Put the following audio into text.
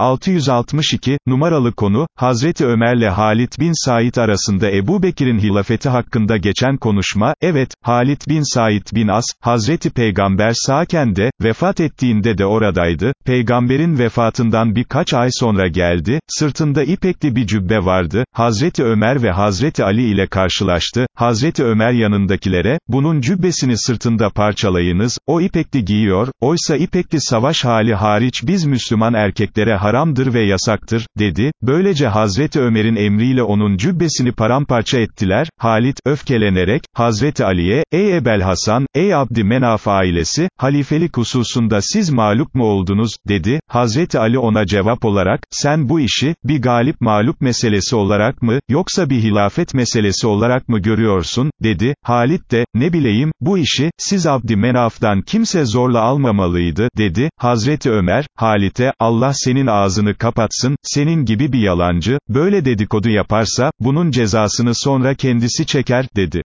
662, numaralı konu, Hazreti Ömer'le Halit bin Said arasında Ebu Bekir'in hilafeti hakkında geçen konuşma, evet, Halit bin Said bin As, Hazreti Peygamber sağken de, vefat ettiğinde de oradaydı, peygamberin vefatından birkaç ay sonra geldi, sırtında ipekli bir cübbe vardı, Hazreti Ömer ve Hazreti Ali ile karşılaştı, Hazreti Ömer yanındakilere, bunun cübbesini sırtında parçalayınız, o ipekli giyiyor, oysa ipekli savaş hali hariç biz Müslüman erkeklere haramdır ve yasaktır, dedi, böylece Hazreti Ömer'in emriyle onun cübbesini paramparça ettiler, Halit, öfkelenerek, Hazreti Ali'ye, ey Ebel Hasan, ey Abdi Menaf ailesi, halifelik hususunda siz mağlup mu oldunuz, dedi, Hazreti Ali ona cevap olarak, sen bu işi, bir galip mağlup meselesi olarak mı, yoksa bir hilafet meselesi olarak mı görüyorsun, dedi, Halit de, ne bileyim, bu işi, siz Abdi Menaf'tan kimse zorla almamalıydı, dedi, Hazreti Ömer, Halit'e, Allah senin ağzını kapatsın, senin gibi bir yalancı, böyle dedikodu yaparsa, bunun cezasını sonra kendisi çeker, dedi.